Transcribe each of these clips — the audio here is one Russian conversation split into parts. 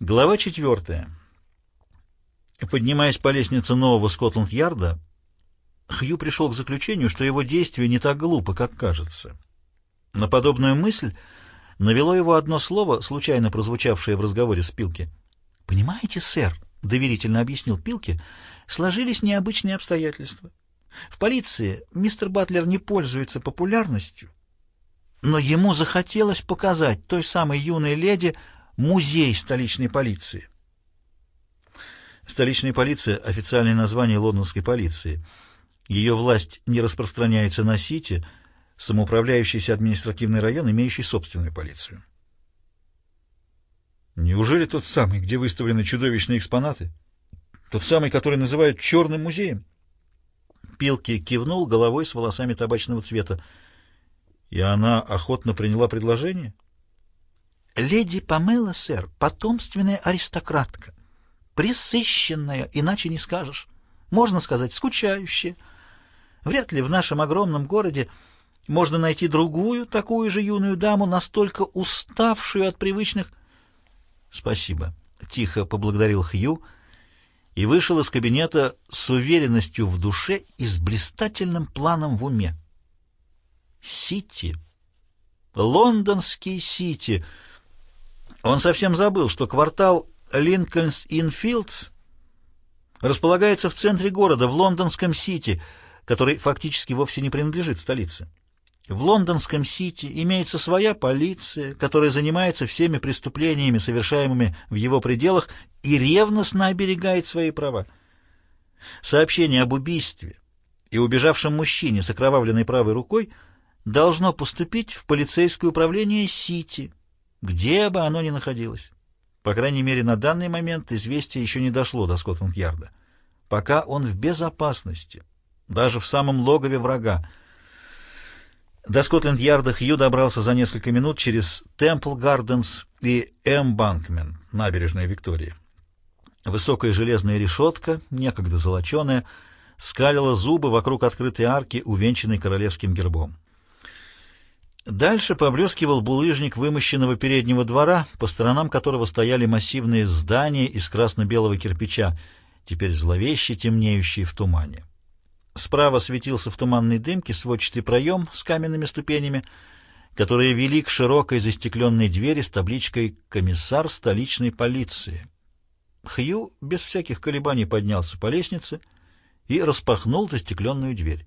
Глава четвертая. Поднимаясь по лестнице нового Скотланд-Ярда, Хью пришел к заключению, что его действие не так глупо, как кажется. На подобную мысль навело его одно слово, случайно прозвучавшее в разговоре с Пилки. «Понимаете, сэр», — доверительно объяснил Пилки, — «сложились необычные обстоятельства. В полиции мистер Батлер не пользуется популярностью, но ему захотелось показать той самой юной леди, Музей столичной полиции. Столичная полиция – официальное название лондонской полиции. Ее власть не распространяется на Сити, самоуправляющийся административный район, имеющий собственную полицию. Неужели тот самый, где выставлены чудовищные экспонаты? Тот самый, который называют «черным музеем»? Пилки кивнул головой с волосами табачного цвета. И она охотно приняла предложение? — Леди Памела, сэр, потомственная аристократка. Присыщенная, иначе не скажешь. Можно сказать, скучающая. Вряд ли в нашем огромном городе можно найти другую, такую же юную даму, настолько уставшую от привычных... Спасибо. Тихо поблагодарил Хью и вышел из кабинета с уверенностью в душе и с блистательным планом в уме. Сити. Лондонский Сити — он совсем забыл, что квартал Линкольнс-Инфилдс располагается в центре города, в лондонском Сити, который фактически вовсе не принадлежит столице. В лондонском Сити имеется своя полиция, которая занимается всеми преступлениями, совершаемыми в его пределах, и ревностно оберегает свои права. Сообщение об убийстве и убежавшем мужчине с окровавленной правой рукой должно поступить в полицейское управление Сити – где бы оно ни находилось. По крайней мере, на данный момент известие еще не дошло до Скотланд-Ярда. Пока он в безопасности, даже в самом логове врага. До Скотленд-Ярда Хью добрался за несколько минут через Темпл Гарденс и Эмбанкмен, набережная Виктории. Высокая железная решетка, некогда золоченая, скалила зубы вокруг открытой арки, увенчанной королевским гербом. Дальше поблескивал булыжник вымощенного переднего двора, по сторонам которого стояли массивные здания из красно-белого кирпича, теперь зловеще темнеющие в тумане. Справа светился в туманной дымке сводчатый проем с каменными ступенями, которые вели к широкой застекленной двери с табличкой «Комиссар столичной полиции». Хью без всяких колебаний поднялся по лестнице и распахнул застекленную дверь.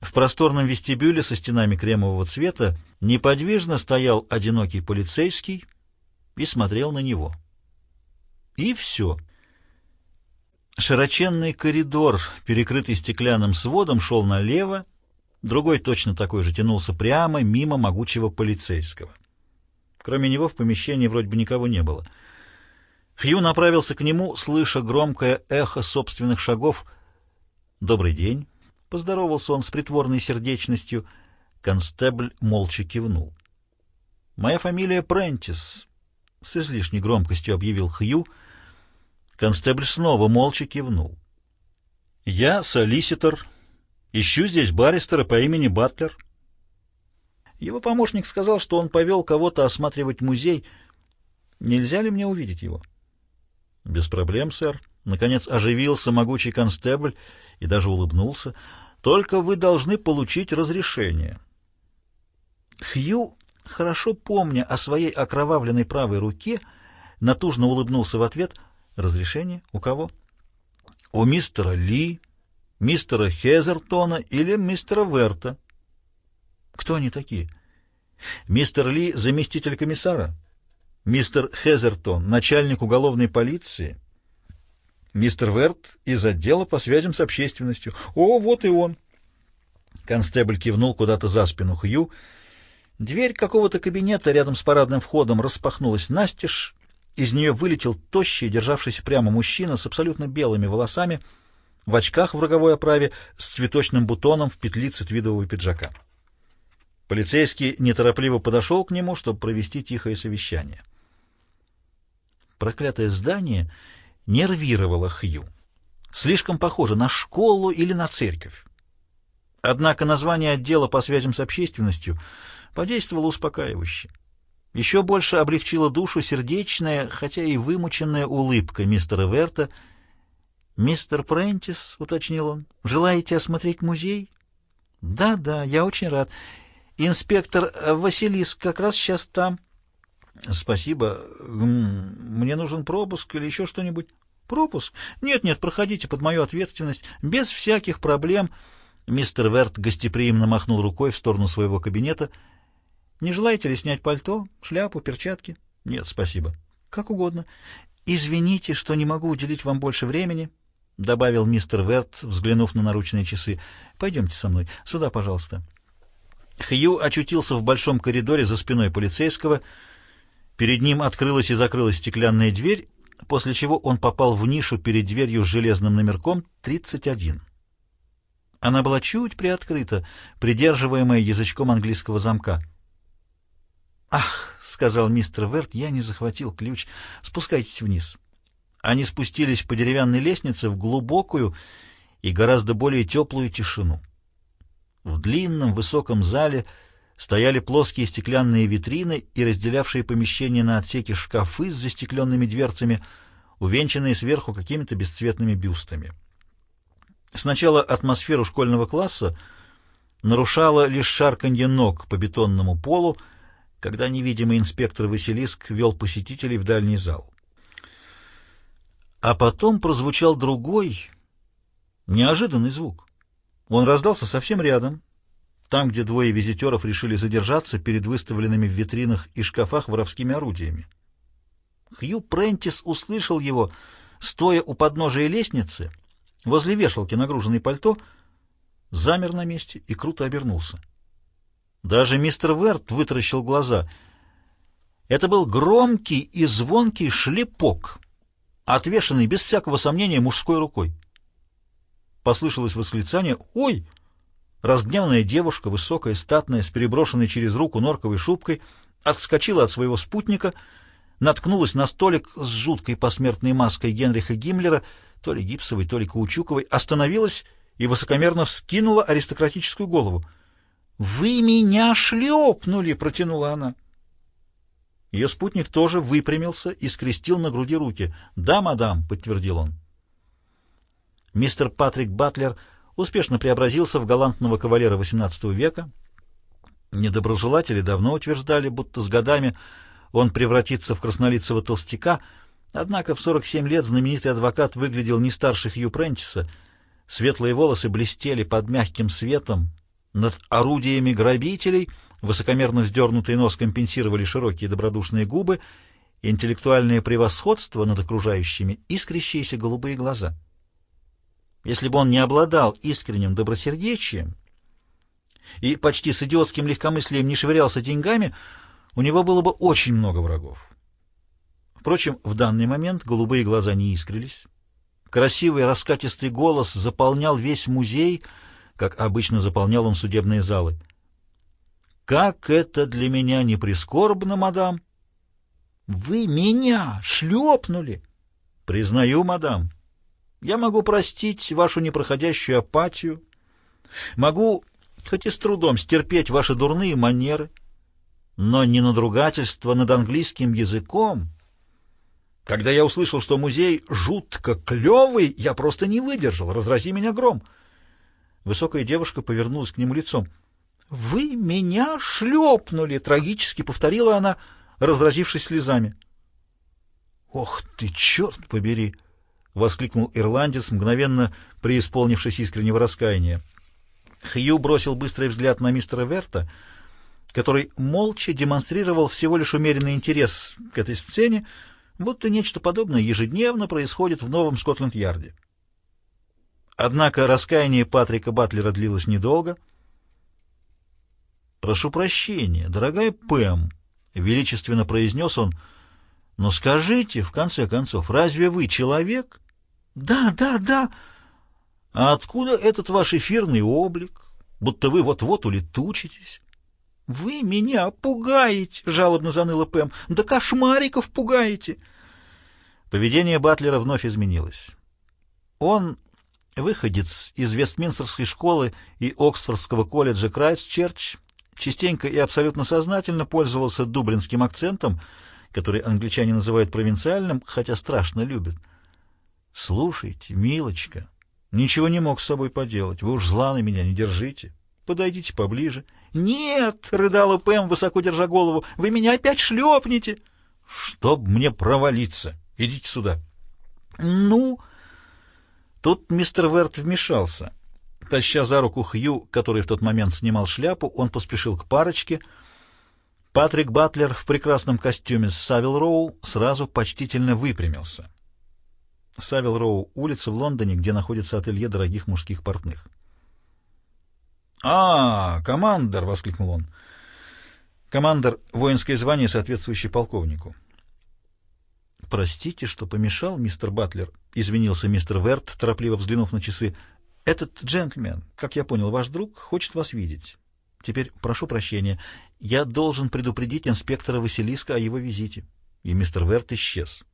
В просторном вестибюле со стенами кремового цвета неподвижно стоял одинокий полицейский и смотрел на него. И все. Широченный коридор, перекрытый стеклянным сводом, шел налево, другой точно такой же тянулся прямо мимо могучего полицейского. Кроме него в помещении вроде бы никого не было. Хью направился к нему, слыша громкое эхо собственных шагов. «Добрый день». Поздоровался он с притворной сердечностью. Констебль молча кивнул. «Моя фамилия Прентис», — с излишней громкостью объявил Хью. Констебль снова молча кивнул. «Я солиситор. Ищу здесь баристера по имени Батлер». Его помощник сказал, что он повел кого-то осматривать музей. Нельзя ли мне увидеть его? «Без проблем, сэр». Наконец оживился могучий констебль и даже улыбнулся. «Только вы должны получить разрешение». Хью, хорошо помня о своей окровавленной правой руке, натужно улыбнулся в ответ. «Разрешение? У кого?» «У мистера Ли, мистера Хезертона или мистера Верта». «Кто они такие?» «Мистер Ли — заместитель комиссара, мистер Хезертон — начальник уголовной полиции». Мистер Верт из отдела по связям с общественностью. О, вот и он. Констебль кивнул куда-то за спину Хью. Дверь какого-то кабинета рядом с парадным входом распахнулась настежь. Из нее вылетел тощий, державшийся прямо мужчина с абсолютно белыми волосами, в очках в роговой оправе, с цветочным бутоном в петлице твидового пиджака. Полицейский неторопливо подошел к нему, чтобы провести тихое совещание. Проклятое здание нервировало Хью. Слишком похоже на школу или на церковь. Однако название отдела по связям с общественностью подействовало успокаивающе. Еще больше облегчила душу сердечная, хотя и вымученная улыбка мистера Верта. «Мистер Прентис», — уточнил он, — «желаете осмотреть музей?» «Да, да, я очень рад. Инспектор Василис как раз сейчас там». «Спасибо. Мне нужен пропуск или еще что-нибудь?» «Пропуск? Нет-нет, проходите под мою ответственность. Без всяких проблем». Мистер Верт гостеприимно махнул рукой в сторону своего кабинета — не желаете ли снять пальто, шляпу, перчатки? Нет, спасибо. Как угодно. Извините, что не могу уделить вам больше времени, — добавил мистер Верт, взглянув на наручные часы. Пойдемте со мной. Сюда, пожалуйста. Хью очутился в большом коридоре за спиной полицейского. Перед ним открылась и закрылась стеклянная дверь, после чего он попал в нишу перед дверью с железным номерком 31. Она была чуть приоткрыта, придерживаемая язычком английского замка. «Ах!» — сказал мистер Верт, — «я не захватил ключ. Спускайтесь вниз». Они спустились по деревянной лестнице в глубокую и гораздо более теплую тишину. В длинном высоком зале стояли плоские стеклянные витрины и разделявшие помещение на отсеки шкафы с застекленными дверцами, увенчанные сверху какими-то бесцветными бюстами. Сначала атмосферу школьного класса нарушало лишь шарканье ног по бетонному полу, когда невидимый инспектор Василиск вел посетителей в дальний зал. А потом прозвучал другой, неожиданный звук. Он раздался совсем рядом, там, где двое визитеров решили задержаться перед выставленными в витринах и шкафах воровскими орудиями. Хью Прентис услышал его, стоя у подножия лестницы, возле вешалки, нагруженной пальто, замер на месте и круто обернулся. Даже мистер Верт вытаращил глаза. Это был громкий и звонкий шлепок, отвешенный без всякого сомнения мужской рукой. Послышалось восклицание «Ой!» Разгневанная девушка, высокая, статная, с переброшенной через руку норковой шубкой, отскочила от своего спутника, наткнулась на столик с жуткой посмертной маской Генриха Гиммлера, то ли гипсовой, то ли каучуковой, остановилась и высокомерно вскинула аристократическую голову — «Вы меня шлепнули!» — протянула она. Ее спутник тоже выпрямился и скрестил на груди руки. «Да, мадам», — подтвердил он. Мистер Патрик Батлер успешно преобразился в галантного кавалера XVIII века. Недоброжелатели давно утверждали, будто с годами он превратится в краснолицего толстяка, однако в 47 лет знаменитый адвокат выглядел не старше Хью Прентиса. Светлые волосы блестели под мягким светом, над орудиями грабителей высокомерно вздернутый нос компенсировали широкие добродушные губы, интеллектуальное превосходство над окружающими искрящиеся голубые глаза. Если бы он не обладал искренним добросердечием и почти с идиотским легкомыслием не швырялся деньгами, у него было бы очень много врагов. Впрочем, в данный момент голубые глаза не искрились. Красивый раскатистый голос заполнял весь музей — как обычно заполнял он судебные залы. «Как это для меня не прискорбно, мадам!» «Вы меня шлепнули!» «Признаю, мадам, я могу простить вашу непроходящую апатию, могу, хоть и с трудом, стерпеть ваши дурные манеры, но не надругательство над английским языком. Когда я услышал, что музей жутко клевый, я просто не выдержал, разрази меня гром». Высокая девушка повернулась к нему лицом. «Вы меня шлепнули!» — трагически повторила она, разразившись слезами. «Ох ты, черт побери!» — воскликнул ирландец, мгновенно преисполнившись искреннего раскаяния. Хью бросил быстрый взгляд на мистера Верта, который молча демонстрировал всего лишь умеренный интерес к этой сцене, будто нечто подобное ежедневно происходит в Новом Скотланд-Ярде. Однако раскаяние Патрика Батлера длилось недолго. «Прошу прощения, дорогая Пэм», — величественно произнес он, — «но скажите, в конце концов, разве вы человек?» «Да, да, да». «А откуда этот ваш эфирный облик, будто вы вот-вот улетучитесь?» «Вы меня пугаете!» — жалобно заныла Пэм. «Да кошмариков пугаете!» Поведение Батлера вновь изменилось. Он выходец из Вестминстерской школы и Оксфордского колледжа Крайстчерч, частенько и абсолютно сознательно пользовался дублинским акцентом, который англичане называют провинциальным, хотя страшно любят. «Слушайте, милочка, ничего не мог с собой поделать. Вы уж зла на меня не держите. Подойдите поближе». «Нет!» — рыдала Пэм, высоко держа голову. «Вы меня опять шлепнете!» «Чтоб мне провалиться! Идите сюда!» «Ну...» Тут мистер Верт вмешался. Таща за руку Хью, который в тот момент снимал шляпу, он поспешил к парочке. Патрик Батлер в прекрасном костюме с Савил Роу сразу почтительно выпрямился. Савил Роу — улица в Лондоне, где находится ателье дорогих мужских портных. «А, командор!» — воскликнул он. Командор — воинское звание, соответствующее полковнику. «Простите, что помешал, мистер Батлер», — извинился мистер Верт, торопливо взглянув на часы. «Этот джентльмен, как я понял, ваш друг, хочет вас видеть. Теперь прошу прощения, я должен предупредить инспектора Василиска о его визите». И мистер Верт исчез.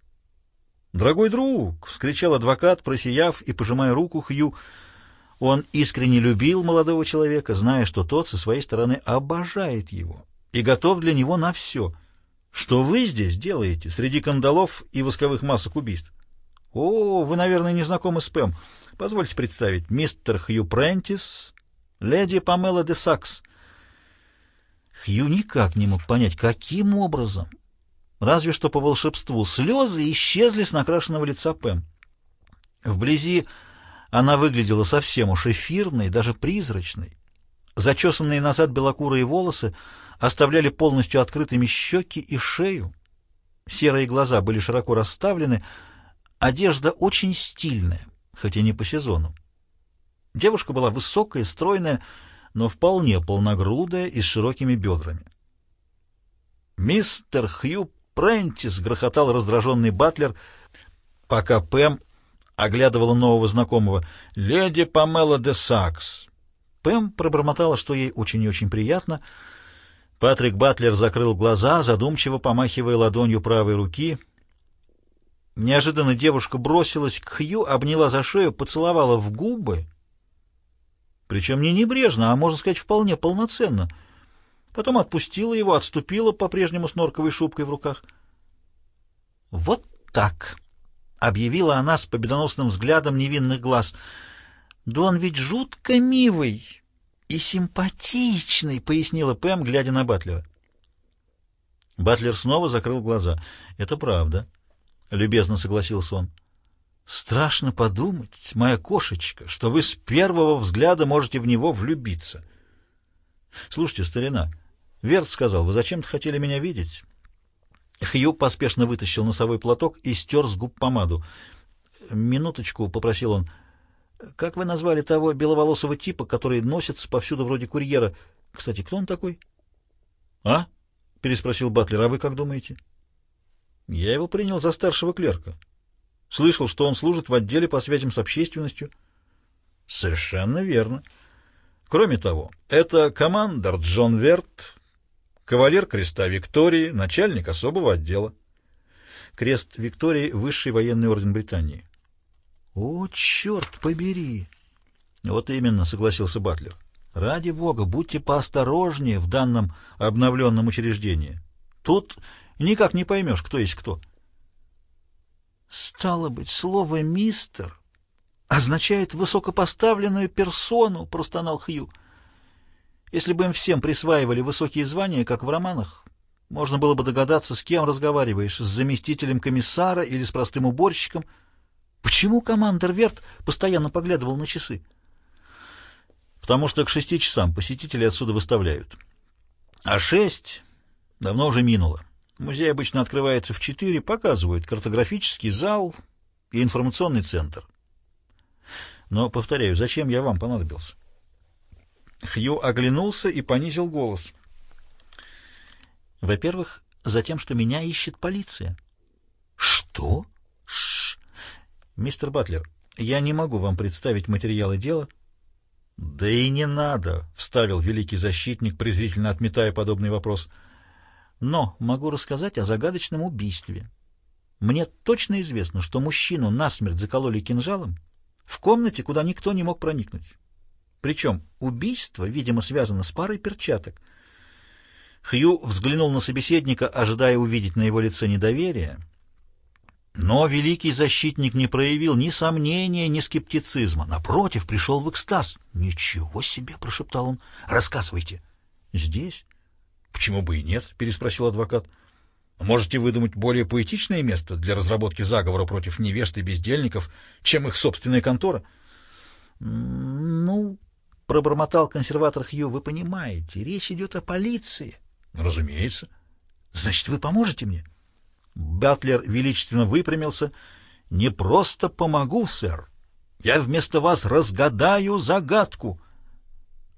«Дорогой друг!» — вскричал адвокат, просияв и пожимая руку Хью. Он искренне любил молодого человека, зная, что тот со своей стороны обожает его и готов для него на все — что вы здесь делаете среди кандалов и восковых масок убийств? О, вы, наверное, не знакомы с Пэм. Позвольте представить. Мистер Хью Прентис, леди Памела де Сакс. Хью никак не мог понять, каким образом. Разве что по волшебству слезы исчезли с накрашенного лица Пэм. Вблизи она выглядела совсем уж эфирной, даже призрачной. Зачесанные назад белокурые волосы — оставляли полностью открытыми щеки и шею. Серые глаза были широко расставлены, одежда очень стильная, хотя не по сезону. Девушка была высокая, стройная, но вполне полногрудая и с широкими бедрами. «Мистер Хью Прентис!» — грохотал раздраженный батлер, пока Пэм оглядывала нового знакомого. «Леди Памела де Сакс!» Пэм пробормотала, что ей очень и очень приятно — Патрик Батлер закрыл глаза, задумчиво помахивая ладонью правой руки. Неожиданно девушка бросилась к Хью, обняла за шею, поцеловала в губы. Причем не небрежно, а, можно сказать, вполне полноценно. Потом отпустила его, отступила, по-прежнему с норковой шубкой в руках. «Вот так!» — объявила она с победоносным взглядом невинных глаз. «Да он ведь жутко милый!» и симпатичный», — пояснила Пэм, глядя на Батлера. Батлер снова закрыл глаза. «Это правда», — любезно согласился он. «Страшно подумать, моя кошечка, что вы с первого взгляда можете в него влюбиться». «Слушайте, старина, Верт сказал, вы зачем-то хотели меня видеть?» Хью поспешно вытащил носовой платок и стер с губ помаду. «Минуточку», — попросил он, — как вы назвали того беловолосого типа, который носится повсюду вроде курьера? Кстати, кто он такой? — А? — переспросил Батлер. — А вы как думаете? — Я его принял за старшего клерка. Слышал, что он служит в отделе по связям с общественностью. — Совершенно верно. Кроме того, это командор Джон Верт, кавалер креста Виктории, начальник особого отдела. Крест Виктории — высший военный орден Британии. «О, черт побери!» «Вот именно», — согласился Батлер. «Ради бога, будьте поосторожнее в данном обновленном учреждении. Тут никак не поймешь, кто есть кто». «Стало быть, слово «мистер» означает высокопоставленную персону», — простонал Хью. «Если бы им всем присваивали высокие звания, как в романах, можно было бы догадаться, с кем разговариваешь, с заместителем комиссара или с простым уборщиком». Почему командор Верт постоянно поглядывал на часы? Потому что к шести часам посетители отсюда выставляют. А шесть давно уже минуло. Музей обычно открывается в четыре, показывают картографический зал и информационный центр. Но, повторяю, зачем я вам понадобился? Хью оглянулся и понизил голос. Во-первых, за тем, что меня ищет полиция. Что? «Мистер Батлер, я не могу вам представить материалы дела». «Да и не надо», — вставил великий защитник, презрительно отметая подобный вопрос. «Но могу рассказать о загадочном убийстве. Мне точно известно, что мужчину насмерть закололи кинжалом в комнате, куда никто не мог проникнуть. Причем убийство, видимо, связано с парой перчаток — Хью взглянул на собеседника, ожидая увидеть на его лице недоверие. Но великий защитник не проявил ни сомнения, ни скептицизма. Напротив, пришел в экстаз. «Ничего себе!» — прошептал он. «Рассказывайте». «Здесь?» «Почему бы и нет?» — переспросил адвокат. «Можете выдумать более поэтичное место для разработки заговора против невест и бездельников, чем их собственная контора?» «Ну, — пробормотал консерватор Хью, — вы понимаете, речь идет о полиции». «Разумеется». «Значит, вы поможете мне?» Батлер величественно выпрямился. «Не просто помогу, сэр. Я вместо вас разгадаю загадку».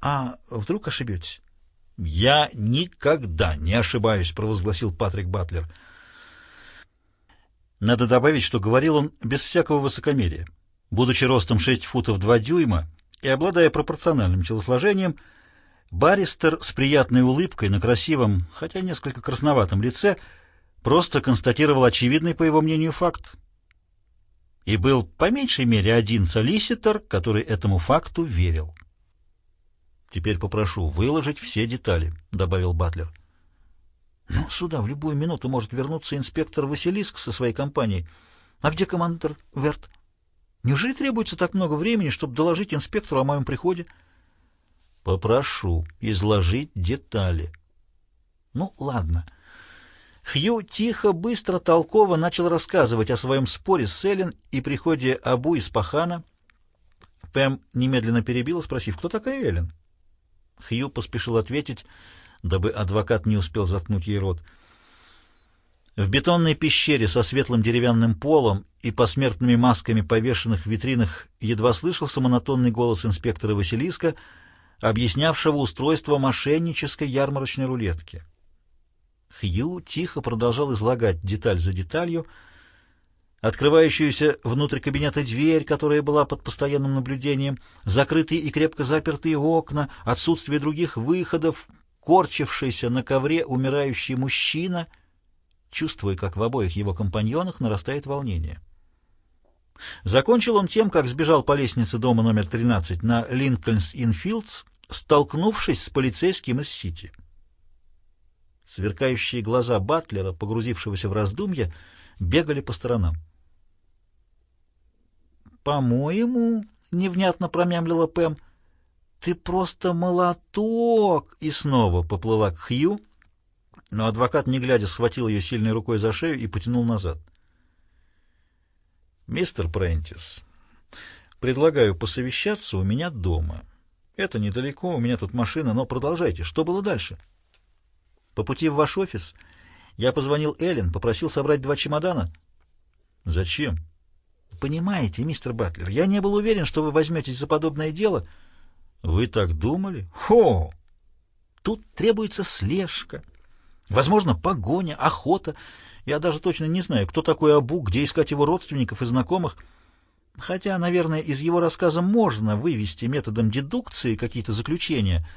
«А вдруг ошибетесь?» «Я никогда не ошибаюсь», — провозгласил Патрик Батлер. Надо добавить, что говорил он без всякого высокомерия. Будучи ростом 6 футов 2 дюйма и обладая пропорциональным телосложением, Баристер с приятной улыбкой на красивом, хотя несколько красноватом лице просто констатировал очевидный, по его мнению, факт. И был по меньшей мере один солиситор, который этому факту верил. «Теперь попрошу выложить все детали», — добавил Батлер. «Ну, сюда в любую минуту может вернуться инспектор Василиск со своей компанией. А где командир Верт? Неужели требуется так много времени, чтобы доложить инспектору о моем приходе?» «Попрошу изложить детали». «Ну, ладно». Хью тихо, быстро, толково начал рассказывать о своем споре с Эллен и приходе Абу из Пахана. Пэм немедленно перебила, спросив, кто такая Эллен? Хью поспешил ответить, дабы адвокат не успел заткнуть ей рот. В бетонной пещере со светлым деревянным полом и посмертными масками, повешенных в витринах, едва слышался монотонный голос инспектора Василиска, объяснявшего устройство мошеннической ярмарочной рулетки. Хью тихо продолжал излагать деталь за деталью, открывающуюся внутрь кабинета дверь, которая была под постоянным наблюдением, закрытые и крепко запертые окна, отсутствие других выходов, корчившийся на ковре умирающий мужчина, чувствуя, как в обоих его компаньонах нарастает волнение. Закончил он тем, как сбежал по лестнице дома номер 13 на Линкольнс-Инфилдс, столкнувшись с полицейским из Сити. Сверкающие глаза Батлера, погрузившегося в раздумья, бегали по сторонам. «По-моему, — невнятно промямлила Пэм, — ты просто молоток!» И снова поплыла к Хью, но адвокат, не глядя, схватил ее сильной рукой за шею и потянул назад. «Мистер Прентис, предлагаю посовещаться у меня дома. Это недалеко, у меня тут машина, но продолжайте. Что было дальше?» «По пути в ваш офис я позвонил Эллен, попросил собрать два чемодана». «Зачем?» Понимаете, мистер Батлер, я не был уверен, что вы возьметесь за подобное дело. Вы так думали? Хо! Тут требуется слежка. Возможно, погоня, охота. Я даже точно не знаю, кто такой Абу, где искать его родственников и знакомых. Хотя, наверное, из его рассказа можно вывести методом дедукции какие-то заключения.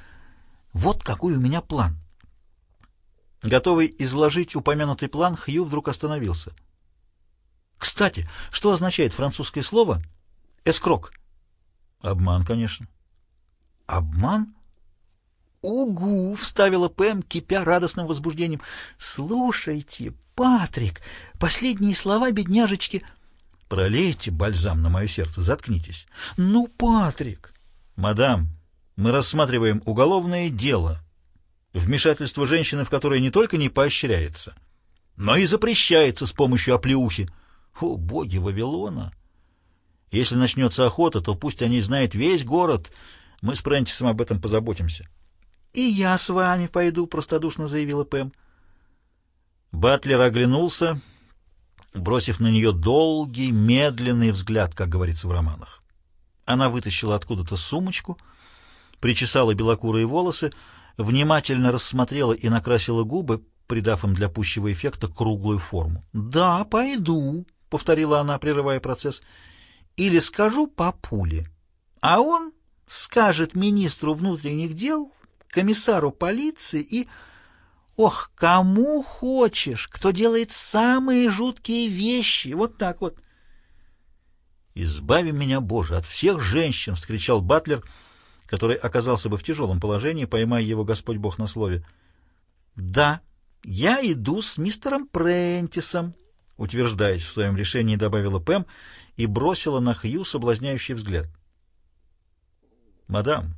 Вот какой у меня план. Готовый изложить упомянутый план, Хью вдруг остановился — кстати, что означает французское слово «эскрок»? Обман, конечно. Обман? «Угу!» — вставила Пэм, кипя радостным возбуждением. «Слушайте, Патрик, последние слова бедняжечки...» «Пролейте бальзам на мое сердце, заткнитесь». «Ну, Патрик!» «Мадам, мы рассматриваем уголовное дело, вмешательство женщины, в которое не только не поощряется, но и запрещается с помощью оплеухи». О, боги Вавилона! Если начнется охота, то пусть они знают весь город. Мы с Прентисом об этом позаботимся. — И я с вами пойду, — простодушно заявила Пэм. Батлер оглянулся, бросив на нее долгий, медленный взгляд, как говорится в романах. Она вытащила откуда-то сумочку, причесала белокурые волосы, внимательно рассмотрела и накрасила губы, придав им для пущего эффекта круглую форму. «Да, пойду», повторила она, прерывая процесс, или скажу папуле, а он скажет министру внутренних дел, комиссару полиции и... Ох, кому хочешь, кто делает самые жуткие вещи, вот так вот. «Избави меня, Боже, от всех женщин!» — вскричал Батлер, который оказался бы в тяжелом положении, поймая его Господь Бог на слове. «Да, я иду с мистером Прентисом», — утверждаясь в своем решении, добавила Пэм и бросила на Хью соблазняющий взгляд. «Мадам,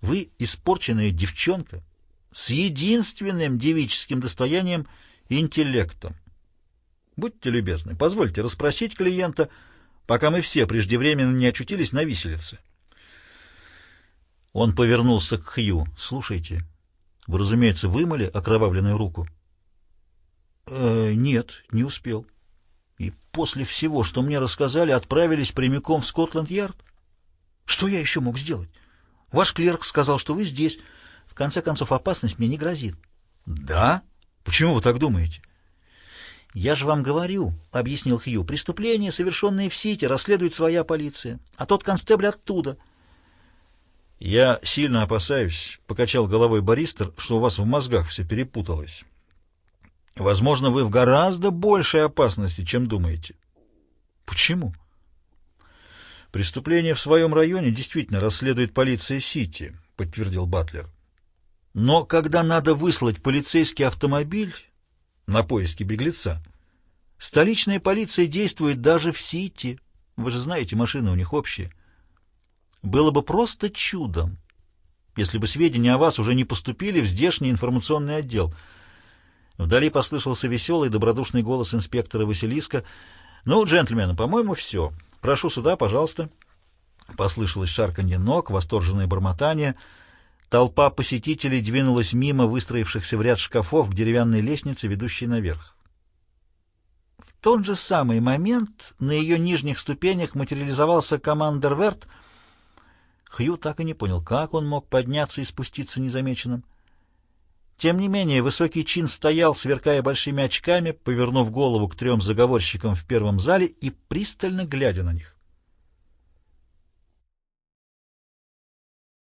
вы испорченная девчонка с единственным девическим достоянием — интеллектом. Будьте любезны, позвольте расспросить клиента, пока мы все преждевременно не очутились на виселице». Он повернулся к Хью. «Слушайте, вы, разумеется, вымыли окровавленную руку?» Э, «Нет, не успел. И после всего, что мне рассказали, отправились прямиком в Скотланд-Ярд? Что я еще мог сделать? Ваш клерк сказал, что вы здесь. В конце концов, опасность мне не грозит». «Да? Почему вы так думаете?» «Я же вам говорю», — объяснил Хью, — «преступления, совершенные в Сити, расследует своя полиция, а тот констебль оттуда». «Я сильно опасаюсь», — покачал головой баристер, — «что у вас в мозгах все перепуталось. Возможно, вы в гораздо большей опасности, чем думаете». «Почему?» «Преступление в своем районе действительно расследует полиция Сити», — подтвердил Батлер. «Но когда надо выслать полицейский автомобиль на поиски беглеца, столичная полиция действует даже в Сити. Вы же знаете, машины у них общие». Было бы просто чудом, если бы сведения о вас уже не поступили в здешний информационный отдел. Вдали послышался веселый добродушный голос инспектора Василиска. «Ну, джентльмены, по-моему, все. Прошу сюда, пожалуйста». Послышалось шарканье ног, восторженное бормотание. Толпа посетителей двинулась мимо выстроившихся в ряд шкафов к деревянной лестнице, ведущей наверх. В тот же самый момент на ее нижних ступенях материализовался командор Верт — Хью так и не понял, как он мог подняться и спуститься незамеченным. Тем не менее, высокий чин стоял, сверкая большими очками, повернув голову к трем заговорщикам в первом зале и пристально глядя на них.